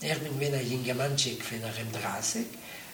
Ich bin wie ein junger Mann, ich bin nach dem 30.